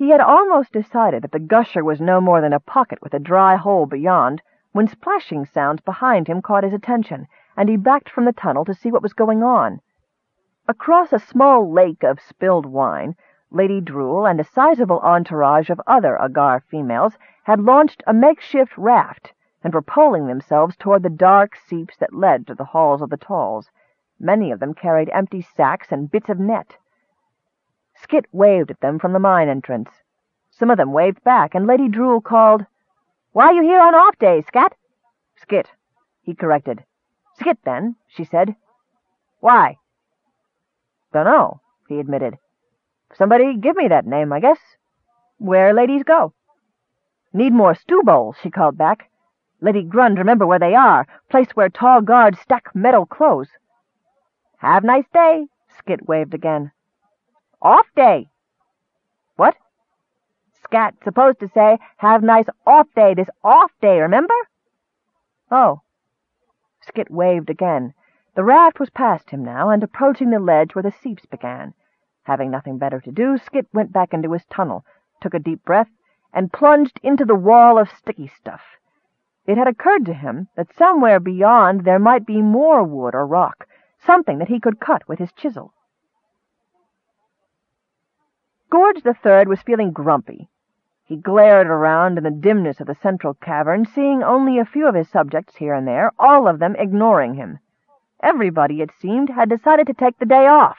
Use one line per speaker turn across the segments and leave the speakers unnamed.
He had almost decided that the gusher was no more than a pocket with a dry hole beyond, when splashing sounds behind him caught his attention, and he backed from the tunnel to see what was going on. Across a small lake of spilled wine, Lady Drool and a sizable entourage of other Aghar females had launched a makeshift raft and were poling themselves toward the dark seeps that led to the halls of the Talls. Many of them carried empty sacks and bits of net. Skit waved at them from the mine entrance. Some of them waved back, and Lady Drool called, "Why are you here on off days, Scat?"
"Skit," he corrected.
"Skit, then," she said.
"Why?"
"Dunno," he admitted.
"Somebody give me that name, I guess. Where ladies go?"
"Need more stew bowls," she called back. "Lady Grund remember where they are. Place where tall guards stack metal clothes."
"Have nice day," Skit waved again. Off day.
What?
Scat supposed to say, have nice off day, this off day, remember?
Oh. Skit waved again. The raft was past him now, and approaching the ledge where the seeps began. Having nothing better to do, Skit went back into his tunnel, took a deep breath, and plunged into the wall of sticky stuff. It had occurred to him that somewhere beyond there might be more wood or rock, something that he could cut with his chisel. Gorge the Third was feeling grumpy. He glared around in the dimness of the central cavern, seeing only a few of his subjects here and there, all of them ignoring him. Everybody, it seemed, had decided to take the day off.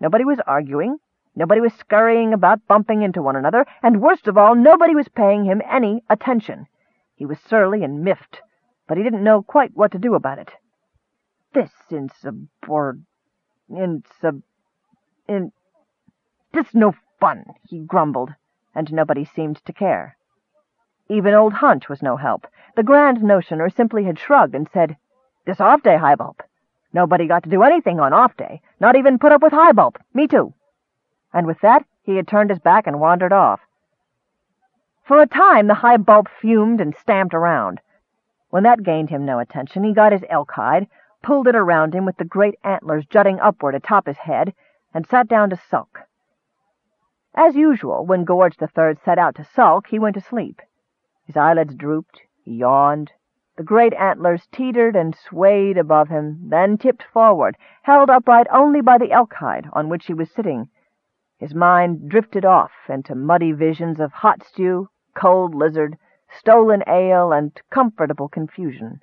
Nobody was arguing, nobody was scurrying about bumping into one another, and worst of all, nobody was paying him any attention. He was surly and miffed, but he didn't know quite what to do about it. This insubord... insub... in... this no fun, he grumbled, and nobody seemed to care. Even old Hunch was no help. The grand notioner simply had shrugged and said, This off-day, Highbulp. Nobody got to do anything on off-day, not even put up with Highbulp. Me too. And with that, he had turned his back and wandered off. For a time, the Highbulp fumed and stamped around. When that gained him no attention, he got his elk hide, pulled it around him with the great antlers jutting upward atop his head, and sat down to sulk. As usual, when Gorge the Third set out to sulk, he went to sleep. His eyelids drooped, he yawned. The great antlers teetered and swayed above him, then tipped forward, held upright only by the elk hide on which he was sitting. His mind drifted off into muddy visions of hot stew, cold lizard, stolen ale, and comfortable confusion.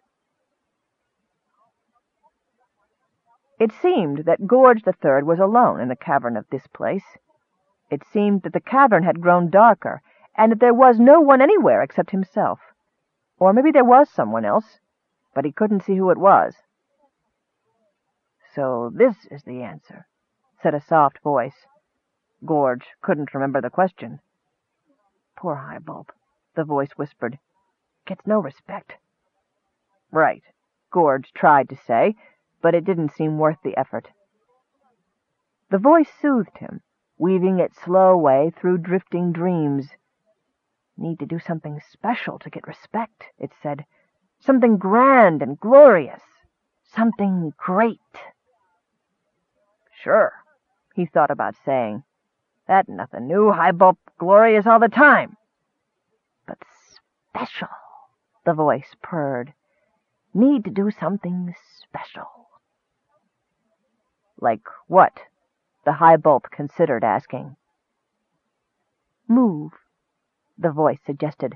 It seemed that Gorge the Third was alone in the cavern of this place. It seemed that the cavern had grown darker, and that there was no one anywhere except himself. Or maybe there was someone else, but he couldn't see who it was. So this is the answer, said a soft voice. Gorge couldn't remember the question. Poor Highbulp, the voice whispered. Gets no respect. Right, Gorge tried to say, but it didn't seem worth the effort. The voice soothed him weaving its slow way through drifting dreams. Need to do something special to get respect, it said. Something grand and glorious. Something great. Sure, he thought about saying. That nothing new, Highbulp glorious all the time. But special, the voice purred. Need to do something special. Like what? The Highbulp considered asking. Move, the voice suggested.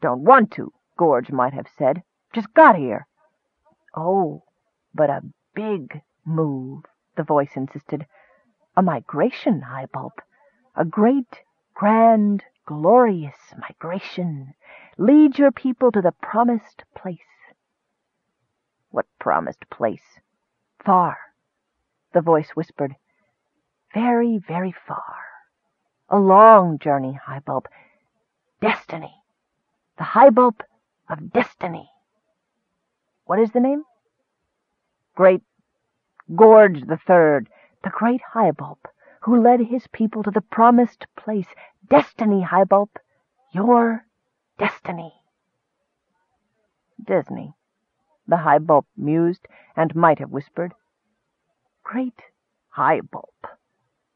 Don't want to, Gorge might have said. Just got here. Oh, but a big move, the voice insisted. A migration, Highbulp. A great, grand, glorious migration. Lead your people to the promised place. What promised place? Far, the voice whispered. Very, very far. A long journey, Highbulp. Destiny. The Highbulp of Destiny. What is the name? Great Gorge the Third, the great Highbulp, who led his people to the promised place. Destiny, Highbulp. Your destiny. Disney, the Highbulp mused, and might have whispered great Highbulp,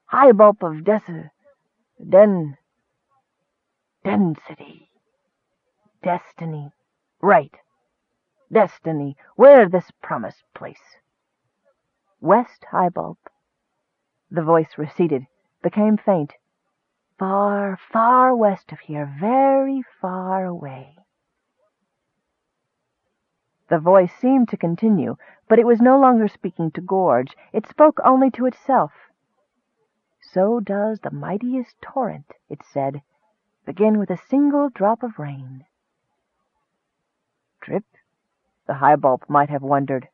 high bulb of desert, Den... density. Destiny. Right. Destiny. Where this promised place?
West Highbulp. The voice receded, became faint. Far, far west of here, very far away. The voice seemed to continue, but it was no longer speaking to Gorge. It spoke only to itself. So does the mightiest torrent, it said, begin with a single drop of rain.
Drip? The Highbulp might have wondered.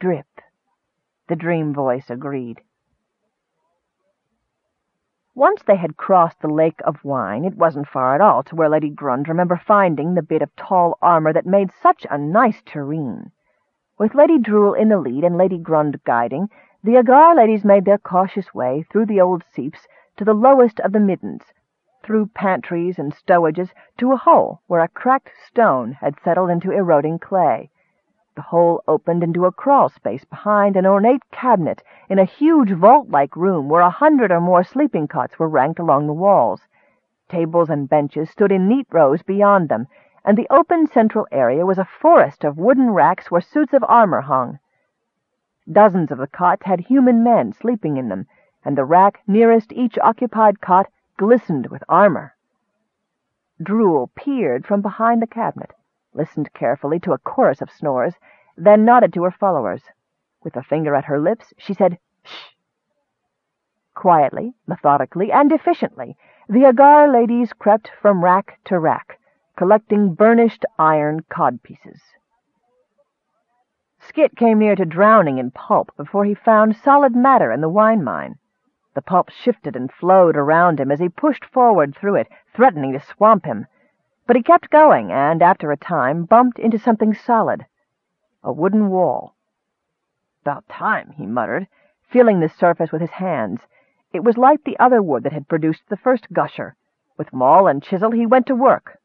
Drip, the dream voice agreed. Once they had crossed the lake of wine, it wasn't far at all to where Lady Grund remembered finding the bit of tall armor that made such a nice tureen. With Lady Drool in the lead and Lady Grund guiding, the Aghar ladies made their cautious way through the old seeps to the lowest of the middens, through pantries and stowages to a hole where a cracked stone had settled into eroding clay. The hole opened into a crawl space behind an ornate cabinet in a huge vault-like room where a hundred or more sleeping cots were ranked along the walls. Tables and benches stood in neat rows beyond them, and the open central area was a forest of wooden racks where suits of armor hung. Dozens of the cots had human men sleeping in them, and the rack nearest each occupied cot glistened with armor. Drool peered from behind the cabinet listened carefully to a chorus of snores, then nodded to her followers. With a finger at her lips, she said, Shh! Quietly, methodically, and efficiently, the Aghar ladies crept from rack to rack, collecting burnished iron codpieces. Skit came near to drowning in pulp before he found solid matter in the wine mine. The pulp shifted and flowed around him as he pushed forward through it, threatening to swamp him. But he kept going, and after a time bumped into something solid. A wooden wall. About time, he muttered, feeling the surface with his hands. It was like the other wood that had produced the first gusher. With maul and chisel he went to work.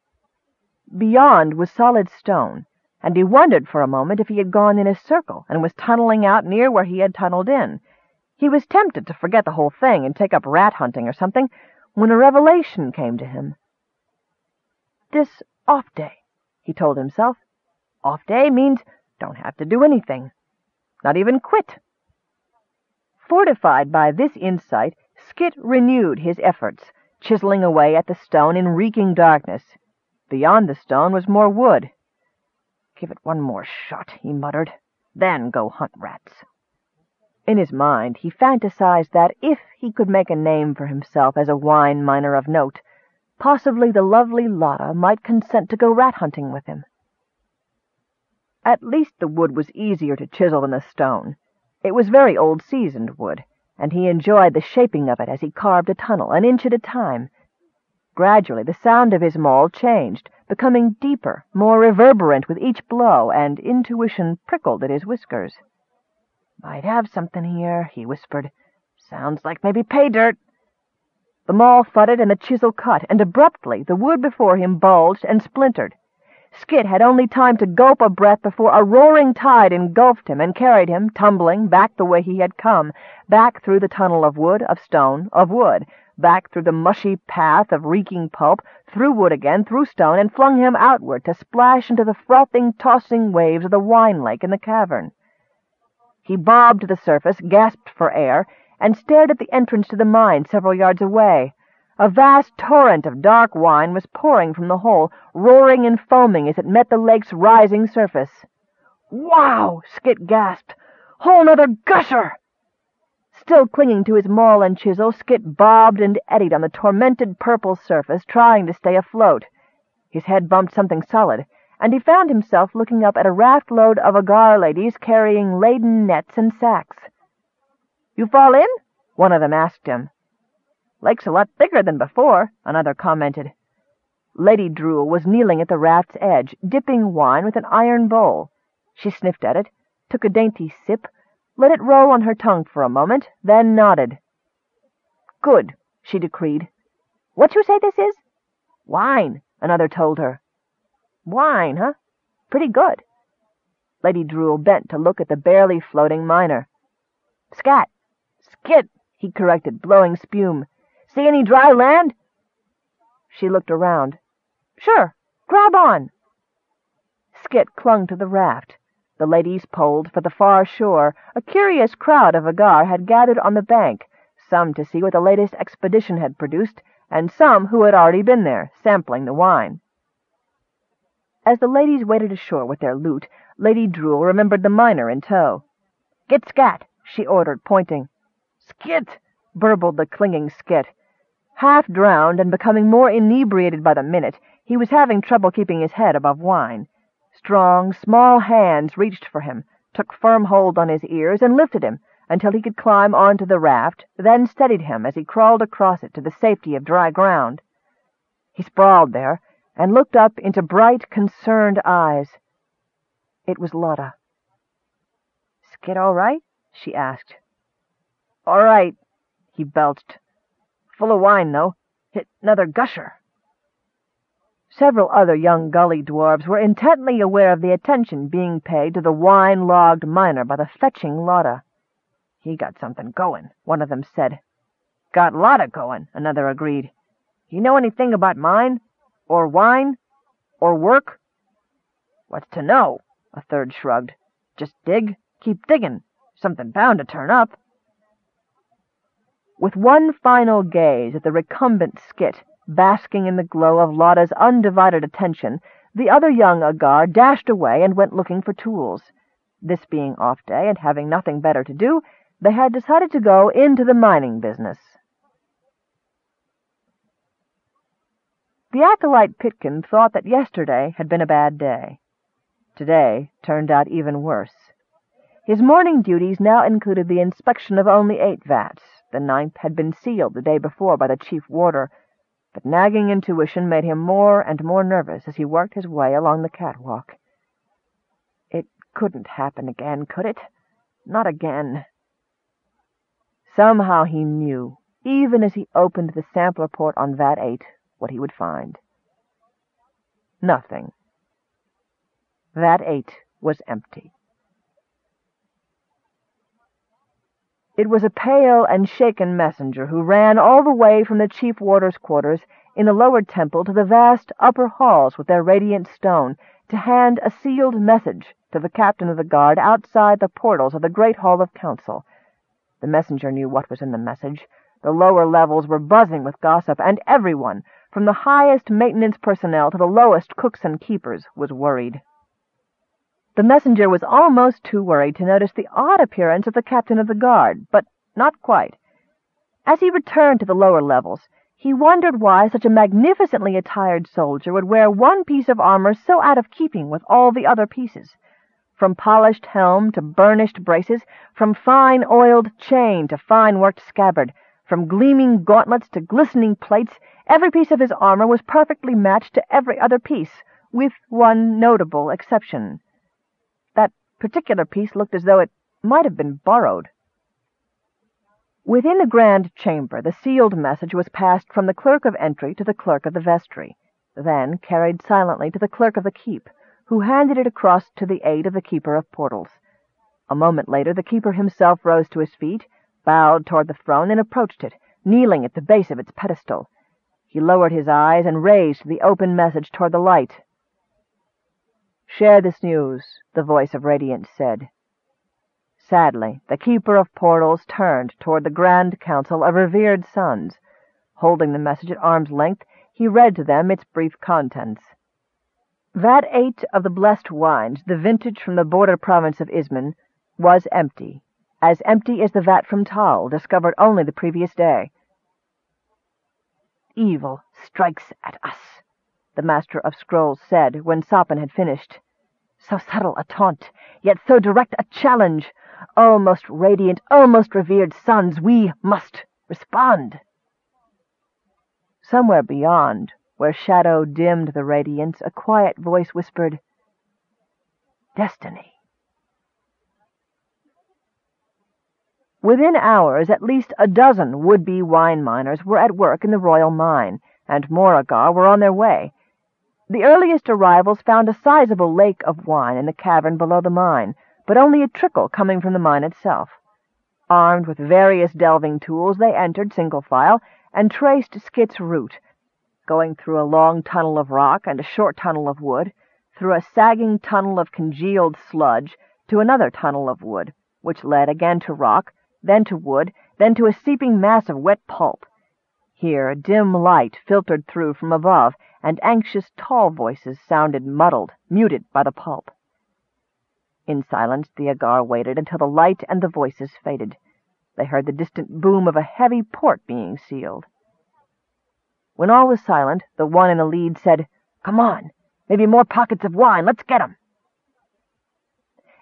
Beyond was solid stone, and he wondered for a moment if he had gone in a circle and was tunneling out near where he had tunneled in. He was tempted to forget the whole thing and take up rat hunting or something, when a revelation came to him. This off day, he told himself. Off day means don't have to do anything. Not even quit. Fortified by this insight, Skit renewed his efforts, chiseling away at the stone in reeking darkness. Beyond the stone was more wood. Give it one more shot, he muttered, then go hunt rats. In his mind, he fantasized that if he could make a name for himself as a wine miner of note, Possibly the lovely Lotta might consent to go rat-hunting with him. At least the wood was easier to chisel than the stone. It was very old-seasoned wood, and he enjoyed the shaping of it as he carved a tunnel, an inch at a time. Gradually the sound of his maul changed, becoming deeper, more reverberant with each blow, and intuition prickled at his whiskers. "Might have something here," he whispered. "Sounds like maybe pay dirt." The maul thudded and the chisel cut, and abruptly the wood before him bulged and splintered. Skit had only time to gulp a breath before a roaring tide engulfed him and carried him, tumbling, back the way he had come, back through the tunnel of wood, of stone, of wood, back through the mushy path of reeking pulp, through wood again, through stone, and flung him outward to splash into the frothing, tossing waves of the wine lake in the cavern. He bobbed to the surface, gasped for air, and stared at the entrance to the mine several yards away. A vast torrent of dark wine was pouring from the hole, roaring and foaming as it met the lake's rising surface. "Wow!" Skit gasped. "Whole nother gusher!" Still clinging to his maul and chisel, Skit bobbed and eddied on the tormented purple surface, trying to stay afloat. His head bumped something solid, and he found himself looking up at a raft-load of Aghar ladies carrying laden nets and sacks. "You fall in?" one of them asked him. "Lake's a lot bigger than before," another commented. Lady Drool was kneeling at the raft's edge, dipping wine with an iron bowl. She sniffed at it, took a dainty sip, let it roll on her tongue for a moment, then nodded. "Good," she decreed. "What you say this is?" "Wine," another told her. "Wine, huh? Pretty good." Lady Drool bent to look at the barely floating miner. "Scat. Skit, he corrected, blowing spume. See any dry land? She looked around. Sure, grab on. Skit clung to the raft. The ladies poled for the far shore. A curious crowd of Aghar had gathered on the bank, some to see what the latest expedition had produced, and some who had already been there, sampling the wine. As the ladies waded ashore with their loot, Lady Drool remembered the miner in tow. "Get Scat!" she ordered, pointing. "Skit!" burbled the clinging Skit. Half drowned and becoming more inebriated by the minute, he was having trouble keeping his head above wine. Strong, small hands reached for him, took firm hold on his ears, and lifted him until he could climb onto the raft, then steadied him as he crawled across it to the safety of dry ground. He sprawled there, and looked up into bright, concerned eyes. It was Lotta. "Skit all right?" she asked. "All right," he belched. "Full of wine, though. Hit another gusher." Several other young gully dwarfs were intently aware of the attention being paid to the wine-logged miner by the fetching Lotta. "He got something going," one of them said. "Got Lotta going," another agreed. "You know anything about mine? Or wine? Or work?" "What's to know?" a third shrugged. "Just dig. Keep digging. Something bound to turn up." With one final gaze at the recumbent Skit, Basking in the glow of Lotta's undivided attention, the other young Aghar dashed away and went looking for tools. This being off day, and having nothing better to do, they had decided to go into the mining business. The acolyte Pitkin thought that yesterday had been a bad day. Today turned out even worse. His morning duties now included the inspection of only eight vats. The ninth had been sealed the day before by the chief warder, but nagging intuition made him more and more nervous as he worked his way along the catwalk. It couldn't happen again, could it? Not again. Somehow he knew, even as he opened the sampler port on Vat 8, what he would find. Nothing. Vat 8 was empty. It was a pale and shaken messenger who ran all the way from the chief warder's quarters in the lower temple to the vast upper halls with their radiant stone, to hand a sealed message to the captain of the guard outside the portals of the great hall of council. The messenger knew what was in the message. The lower levels were buzzing with gossip, and everyone, from the highest maintenance personnel to the lowest cooks and keepers, was worried. The messenger was almost too worried to notice the odd appearance of the captain of the guard, but not quite. As he returned to the lower levels, he wondered why such a magnificently attired soldier would wear one piece of armor so out of keeping with all the other pieces. From polished helm to burnished braces, from fine oiled chain to fine-worked scabbard, from gleaming gauntlets to glistening plates, every piece of his armor was perfectly matched to every other piece, with one notable exception particular piece looked as though it might have been borrowed. Within the grand chamber, the sealed message was passed from the clerk of entry to the clerk of the vestry, then carried silently to the clerk of the keep, who handed it across to the aid of the keeper of portals. A moment later the keeper himself rose to his feet, bowed toward the throne, and approached it, kneeling at the base of its pedestal. He lowered his eyes and raised the open message toward the light. Share this news, the voice of Radiance said. Sadly, the Keeper of Portals turned toward the Grand Council of revered sons. Holding the message at arm's length, he read to them its brief contents. Vat eight of the blessed wines, the vintage from the border province of Isman, was empty, as empty as the vat from Tal, discovered only the previous day. Evil strikes at us, the Master of Scrolls said when Sopin had finished. So subtle a taunt, yet so direct a challenge. O most radiant, O most revered sons, we must respond. Somewhere beyond, where shadow dimmed the radiance, a quiet voice whispered, Destiny. Within hours, at least a dozen would-be wine miners were at work in the royal mine, and more Aghar were on their way. The earliest arrivals found a sizable lake of wine in the cavern below the mine, but only a trickle coming from the mine itself. Armed with various delving tools, they entered single file, and traced Skit's route, going through a long tunnel of rock and a short tunnel of wood, through a sagging tunnel of congealed sludge to another tunnel of wood, which led again to rock, then to wood, then to a seeping mass of wet pulp. Here a dim light filtered through from above, and anxious tall voices sounded muddled, muted by the pulp. In silence the Aghar waited until the light and the voices faded. They heard the distant boom of a heavy port being sealed. When all was silent, the one in the lead said, Come on, maybe more pockets of wine, let's get 'em.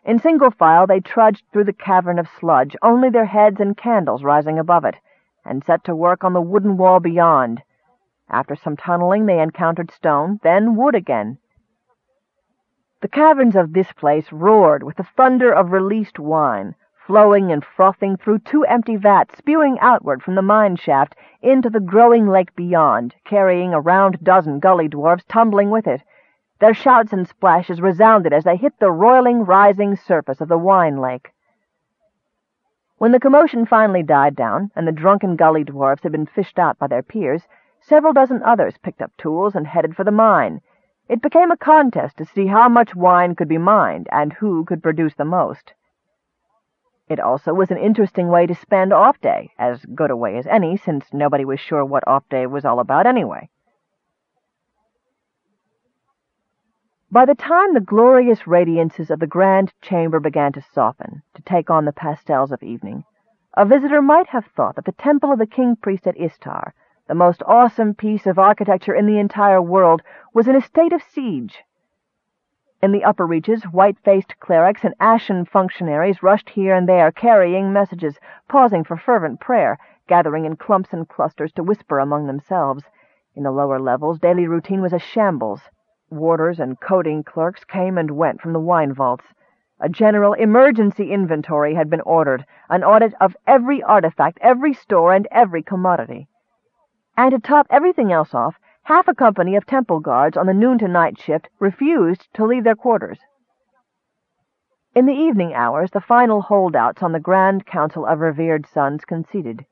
In single file they trudged through the cavern of sludge, only their heads and candles rising above it, and set to work on the wooden wall beyond. After some tunneling they encountered stone, then wood again. The caverns of this place roared with the thunder of released wine, flowing and frothing through two empty vats, spewing outward from the mine shaft into the growing lake beyond, carrying a round dozen gully dwarfs tumbling with it, their shouts and splashes resounded as they hit the roiling, rising surface of the wine lake. When the commotion finally died down, and the drunken gully dwarfs had been fished out by their peers, several dozen others picked up tools and headed for the mine. It became a contest to see how much wine could be mined, and who could produce the most. It also was an interesting way to spend off-day, as good a way as any, since nobody was sure what off-day was all about anyway. By the time the glorious radiances of the grand chamber began to soften, to take on the pastels of evening, a visitor might have thought that the temple of the king-priest at Istar, the most awesome piece of architecture in the entire world, was in a state of siege. In the upper reaches, white-faced clerics and ashen functionaries rushed here and there, carrying messages, pausing for fervent prayer, gathering in clumps and clusters to whisper among themselves. In the lower levels, daily routine was a shambles. Warders and coding clerks came and went from the wine vaults. A general emergency inventory had been ordered, an audit of every artifact, every store, and every commodity. And to top everything else off, half a company of temple guards on the noon-to-night shift refused to leave their quarters. In the evening hours, the final holdouts on the Grand Council of Revered Sons conceded.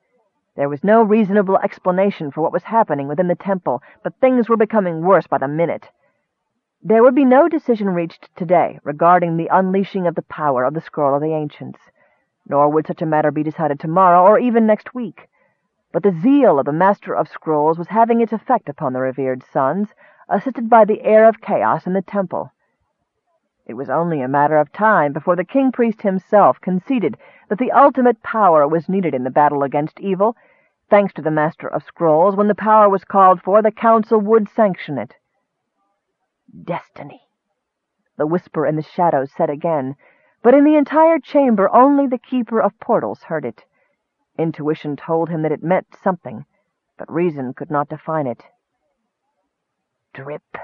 There was no reasonable explanation for what was happening within the temple, but things were becoming worse by the minute. There would be no decision reached today regarding the unleashing of the power of the Scroll of the Ancients, nor would such a matter be decided tomorrow or even next week. But the zeal of the Master of Scrolls was having its effect upon the revered sons, assisted by the air of chaos in the temple. It was only a matter of time before the king-priest himself conceded that the ultimate power was needed in the battle against evil. Thanks to the Master of Scrolls, when the power was called for, the council would sanction it. Destiny. The whisper in the shadows said again, but in the entire chamber only the keeper of portals heard it. Intuition told him that it meant something, but reason could not define it. Drip.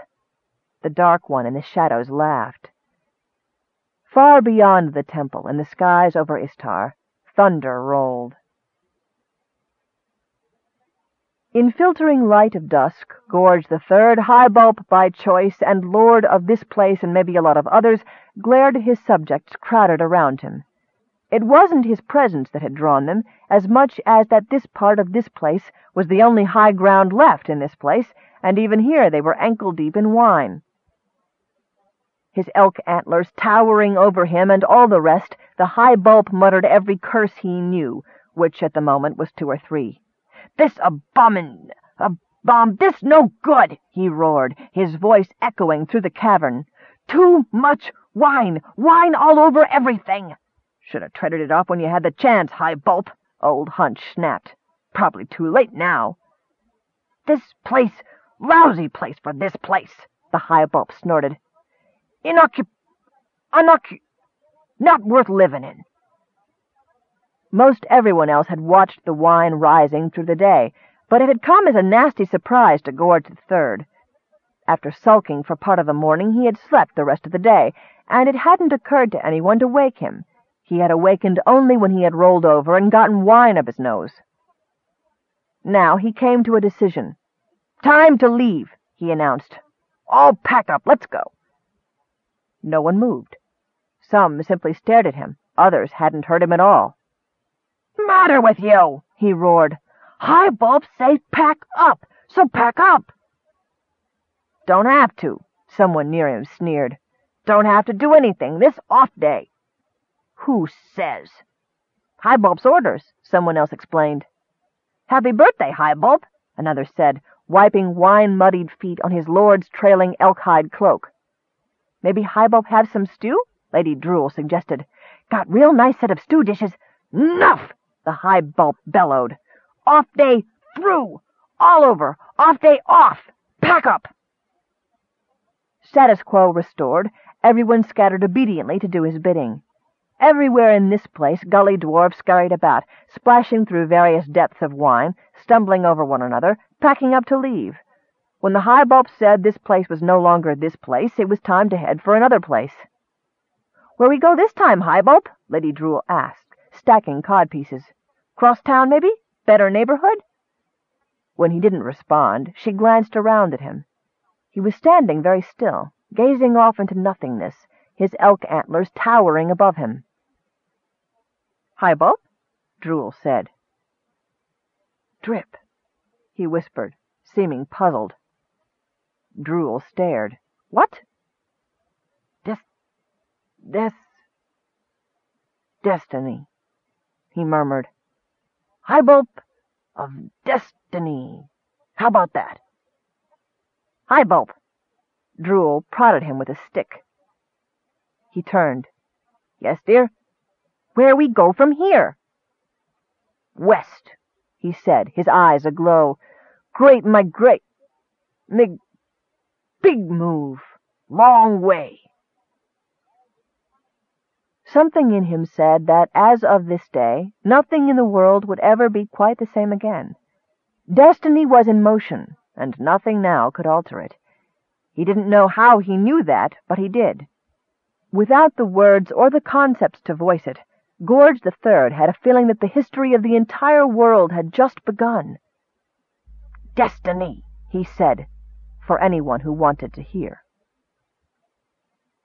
The Dark One in the shadows laughed. Far beyond the temple, in the skies over Istar, thunder rolled. In filtering light of dusk, Gorge the Third, Highbulp by choice, and lord of this place and maybe a lot of others, glared at his subjects crowded around him. It wasn't his presence that had drawn them, as much as that this part of this place was the only high ground left in this place, and even here they were ankle-deep in wine. His elk antlers towering over him and all the rest, the Highbulp muttered every curse he knew, which at the moment was two or three. This abomin... a bomb, this no good, he roared, his voice echoing through the cavern. Too much wine, wine all over everything. Should have treaded it off when you had the chance, Highbulp, old Hunch snapped. Probably too late now. This place, lousy place for this place, the Highbulp snorted. Inoccup... unoccup... not worth living in. Most everyone else had watched the wine rising through the day, but it had come as a nasty surprise to Gorge the Third. After sulking for part of the morning, he had slept the rest of the day, and it hadn't occurred to anyone to wake him. He had awakened only when he had rolled over and gotten wine up his nose. Now he came to a decision. Time to leave, he announced. All pack up, let's go. No one moved. Some simply stared at him, others hadn't heard him at all matter with you? he roared. High bulbs say pack up, so pack up. Don't have to, someone near him sneered. Don't have to do anything, this off day. Who says? Highbulp's orders, someone else explained. Happy birthday, Highbulp, another said, wiping wine-muddied feet on his lord's trailing elk-hide cloak. Maybe Highbulp have some stew? Lady Drool suggested. Got real nice set of stew dishes. Nuff! The Highbulp bellowed. Off day through! All over! Off day off! Pack up! Status quo restored, everyone scattered obediently to do his bidding. Everywhere in this place gully dwarfs scurried about, splashing through various depths of wine, stumbling over one another, packing up to leave. When the Highbulp said this place was no longer this place, it was time to head for another place. "Where we go this time, Highbulp?" Lady Drool asked, stacking codpieces. "Cross town, maybe? Better neighborhood?" When he didn't respond, she glanced around at him. He was standing very still, gazing off into nothingness, his elk antlers towering above him. "Highbulp?" Drool said. "Drip," he whispered, seeming puzzled. Drool stared. "What?" "This... this... destiny," he murmured. "Highbulp of destiny. How about that?" "Highbulp!" Drool prodded him with a stick. He turned. "Yes, dear?" "Where we go from here?" "West," he said, his eyes aglow. "Great my great... mig... big move. Long way." Something in him said that, as of this day, nothing in the world would ever be quite the same again. Destiny was in motion and nothing now could alter it. He didn't know how he knew that, but he did. Without the words or the concepts to voice it, Gorge Third had a feeling that the history of the entire world had just begun. Destiny, he said, for anyone who wanted to hear.